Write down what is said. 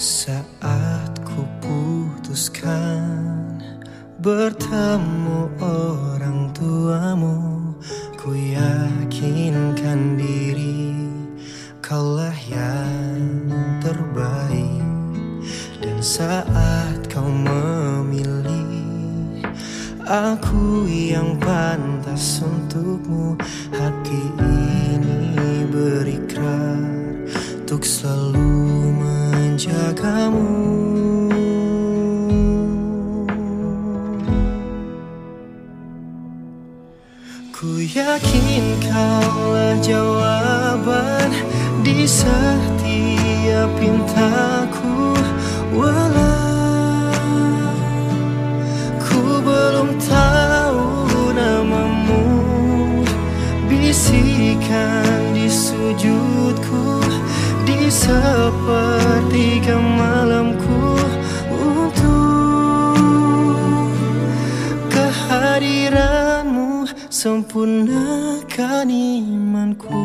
Saat ku putuskan bertemu orang tuamu Ku yakinkan diri kaulah yang terbaik. Dan saat kau memilih Aku yang pantas untukmu Hati ini berikrar Untuk selalu menjagamu Ku yakin kaulah jawaban di setiap pintaku. Walau ku belum tahu namamu Bisikan sepertiga malamku Untuk kehadiranmu sempurnakan imanku.